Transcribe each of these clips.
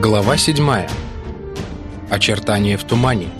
Глава 7. Очертания в тумане.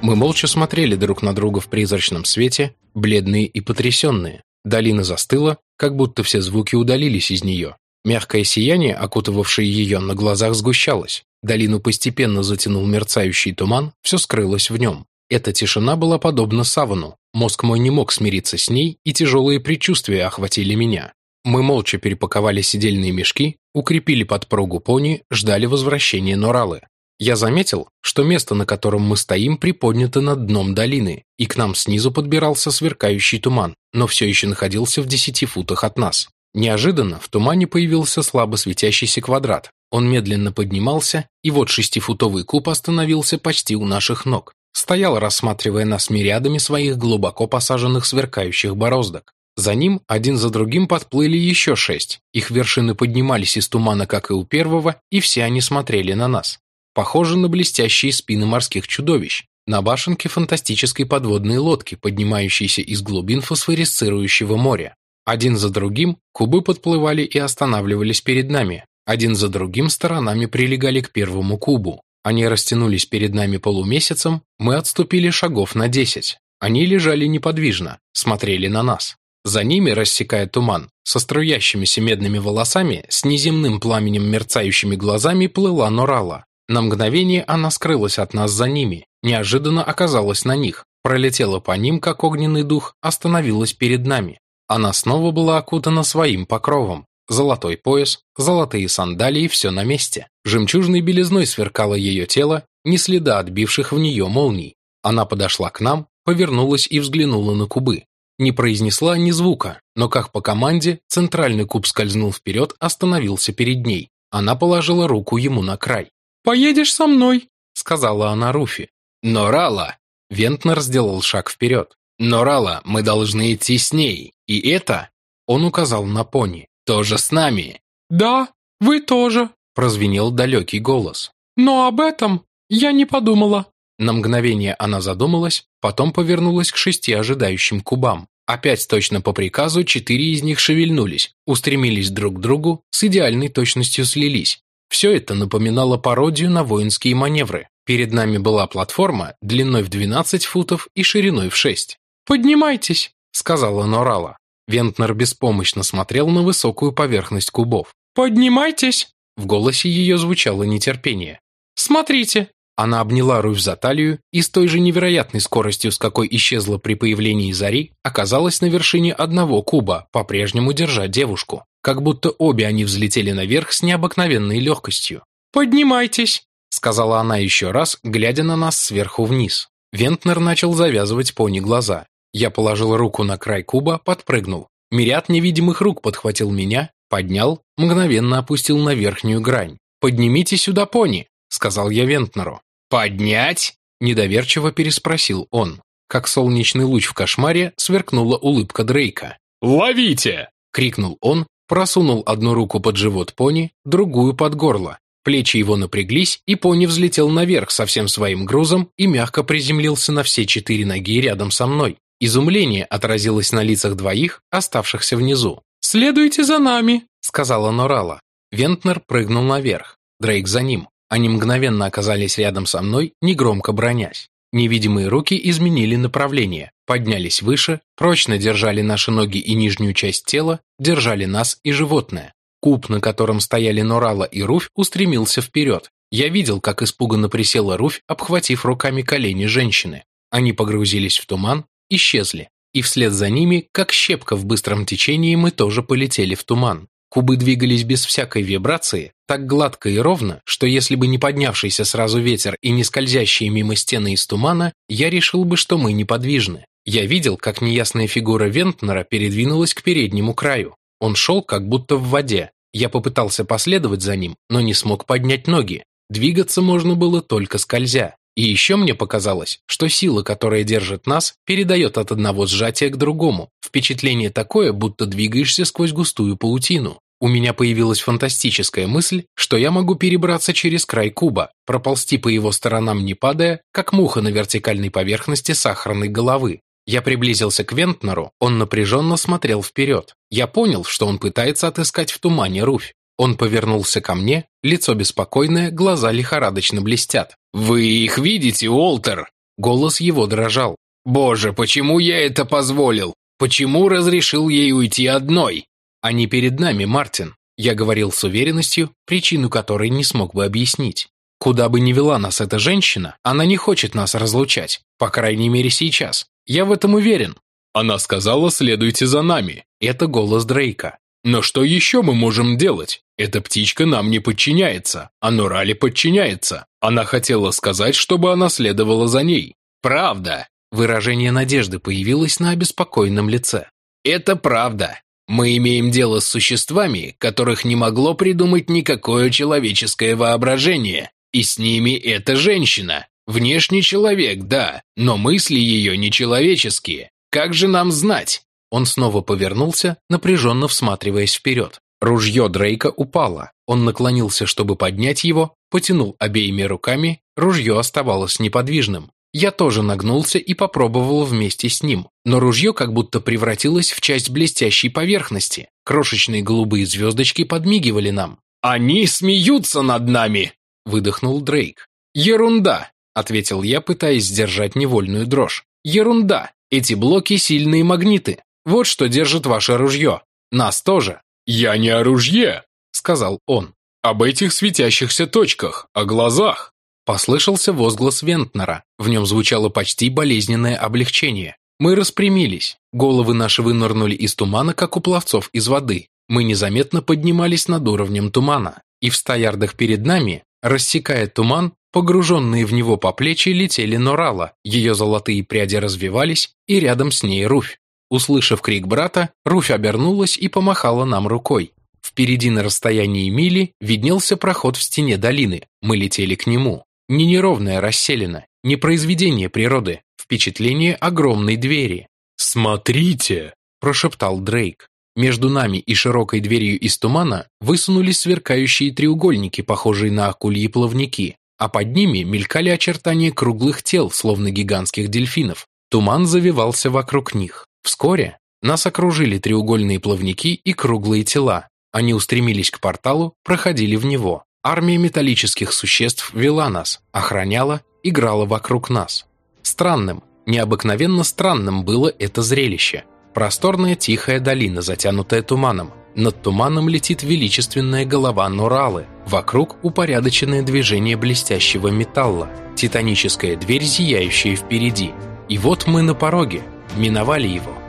Мы молча смотрели друг на друга в призрачном свете, бледные и потрясенные. Долина застыла, как будто все звуки удалились из нее. Мягкое сияние, окутывавшее ее, на глазах сгущалось. Долину постепенно затянул мерцающий туман, все скрылось в нем. Эта тишина была подобна савану. Мозг мой не мог смириться с ней, и тяжелые предчувствия охватили меня. Мы молча перепаковали сидельные мешки, укрепили подпругу пони, ждали возвращения Норалы. Я заметил, что место, на котором мы стоим, приподнято над дном долины, и к нам снизу подбирался сверкающий туман, но все еще находился в десяти футах от нас. Неожиданно в тумане появился слабо светящийся квадрат. Он медленно поднимался, и вот шестифутовый куб остановился почти у наших ног. Стоял, рассматривая нас мириадами своих глубоко посаженных сверкающих бороздок. За ним один за другим подплыли еще шесть. Их вершины поднимались из тумана, как и у первого, и все они смотрели на нас. Похоже на блестящие спины морских чудовищ, на башенке фантастической подводной лодки, поднимающейся из глубин фосфорисцирующего моря. Один за другим кубы подплывали и останавливались перед нами. Один за другим сторонами прилегали к первому кубу. Они растянулись перед нами полумесяцем, мы отступили шагов на десять. Они лежали неподвижно, смотрели на нас. За ними, рассекая туман, со струящимися медными волосами, с неземным пламенем мерцающими глазами плыла Норала. На мгновение она скрылась от нас за ними, неожиданно оказалась на них, пролетела по ним, как огненный дух, остановилась перед нами. Она снова была окутана своим покровом. Золотой пояс, золотые сандалии, все на месте. Жемчужной белизной сверкало ее тело, ни следа отбивших в нее молний. Она подошла к нам, повернулась и взглянула на кубы не произнесла ни звука, но как по команде центральный куб скользнул вперед, остановился перед ней. Она положила руку ему на край. «Поедешь со мной», — сказала она Руфи. «Но Рала...» Вентнер сделал шаг вперед. «Но Рала, мы должны идти с ней, и это...» Он указал на пони. «Тоже с нами». «Да, вы тоже», — прозвенел далекий голос. «Но об этом я не подумала». На мгновение она задумалась, потом повернулась к шести ожидающим кубам. Опять точно по приказу четыре из них шевельнулись, устремились друг к другу, с идеальной точностью слились. Все это напоминало пародию на воинские маневры. Перед нами была платформа длиной в 12 футов и шириной в 6. «Поднимайтесь», — сказала Норала. Вентнер беспомощно смотрел на высокую поверхность кубов. «Поднимайтесь!» В голосе ее звучало нетерпение. «Смотрите, она обняла Руфь за талию и с той же невероятной скоростью, с какой исчезла при появлении зари, оказалась на вершине одного куба, по-прежнему держа девушку. Как будто обе они взлетели наверх с необыкновенной легкостью. «Поднимайтесь!» — сказала она еще раз, глядя на нас сверху вниз. Вентнер начал завязывать пони глаза. Я положил руку на край куба, подпрыгнул. Мириад невидимых рук подхватил меня, поднял, мгновенно опустил на верхнюю грань. «Поднимите сюда пони!» — сказал я Вентнеру. «Поднять?» – недоверчиво переспросил он. Как солнечный луч в кошмаре сверкнула улыбка Дрейка. «Ловите!» – крикнул он, просунул одну руку под живот пони, другую под горло. Плечи его напряглись, и пони взлетел наверх со всем своим грузом и мягко приземлился на все четыре ноги рядом со мной. Изумление отразилось на лицах двоих, оставшихся внизу. «Следуйте за нами», — сказала Норала. Вентнер прыгнул наверх, Дрейк за ним. Они мгновенно оказались рядом со мной, негромко бронясь. Невидимые руки изменили направление, поднялись выше, прочно держали наши ноги и нижнюю часть тела, держали нас и животное. Куб, на котором стояли Норала и Руфь, устремился вперед. Я видел, как испуганно присела Руфь, обхватив руками колени женщины. Они погрузились в туман, исчезли. И вслед за ними, как щепка в быстром течении, мы тоже полетели в туман. Кубы двигались без всякой вибрации, так гладко и ровно, что если бы не поднявшийся сразу ветер и не скользящие мимо стены из тумана, я решил бы, что мы неподвижны. Я видел, как неясная фигура Вентнера передвинулась к переднему краю. Он шел как будто в воде. Я попытался последовать за ним, но не смог поднять ноги. Двигаться можно было только скользя. И еще мне показалось, что сила, которая держит нас, передает от одного сжатия к другому. Впечатление такое, будто двигаешься сквозь густую паутину. У меня появилась фантастическая мысль, что я могу перебраться через край куба, проползти по его сторонам не падая, как муха на вертикальной поверхности сахарной головы. Я приблизился к Вентнеру, он напряженно смотрел вперед. Я понял, что он пытается отыскать в тумане Руфь. Он повернулся ко мне, лицо беспокойное, глаза лихорадочно блестят. «Вы их видите, Уолтер?» Голос его дрожал. «Боже, почему я это позволил? Почему разрешил ей уйти одной?» «Они перед нами, Мартин», я говорил с уверенностью, причину которой не смог бы объяснить. Куда бы ни вела нас эта женщина, она не хочет нас разлучать, по крайней мере сейчас. Я в этом уверен. Она сказала, следуйте за нами. Это голос Дрейка. Но что еще мы можем делать? Эта птичка нам не подчиняется, а Нурали подчиняется. Она хотела сказать, чтобы она следовала за ней. Правда. Выражение надежды появилось на обеспокоенном лице. Это правда. Мы имеем дело с существами, которых не могло придумать никакое человеческое воображение. И с ними эта женщина. Внешний человек, да, но мысли ее нечеловеческие. Как же нам знать? Он снова повернулся, напряженно всматриваясь вперед. Ружье Дрейка упало. Он наклонился, чтобы поднять его, потянул обеими руками, ружье оставалось неподвижным. Я тоже нагнулся и попробовал вместе с ним, но ружье как будто превратилось в часть блестящей поверхности. Крошечные голубые звездочки подмигивали нам. «Они смеются над нами!» – выдохнул Дрейк. «Ерунда!» – ответил я, пытаясь сдержать невольную дрожь. «Ерунда! Эти блоки – сильные магниты. Вот что держит ваше ружье. Нас тоже». «Я не о ружье!» – сказал он. «Об этих светящихся точках, о глазах!» Послышался возглас Вентнера. В нем звучало почти болезненное облегчение. Мы распрямились. Головы наши вынырнули из тумана, как у пловцов из воды. Мы незаметно поднимались над уровнем тумана. И в ста ярдах перед нами, рассекая туман, погруженные в него по плечи летели Норала. Ее золотые пряди развивались, и рядом с ней Руфь. Услышав крик брата, Руфь обернулась и помахала нам рукой. Впереди на расстоянии мили виднелся проход в стене долины. Мы летели к нему. Не неровная расселена, не произведение природы, впечатление огромной двери. «Смотрите!» – прошептал Дрейк. Между нами и широкой дверью из тумана высунулись сверкающие треугольники, похожие на акульи плавники, а под ними мелькали очертания круглых тел, словно гигантских дельфинов. Туман завивался вокруг них. Вскоре нас окружили треугольные плавники и круглые тела. Они устремились к порталу, проходили в него. Армия металлических существ вела нас, охраняла, играла вокруг нас. Странным, необыкновенно странным было это зрелище. Просторная тихая долина, затянутая туманом. Над туманом летит величественная голова Нуралы. Вокруг упорядоченное движение блестящего металла. Титаническая дверь, зияющая впереди. И вот мы на пороге, миновали его.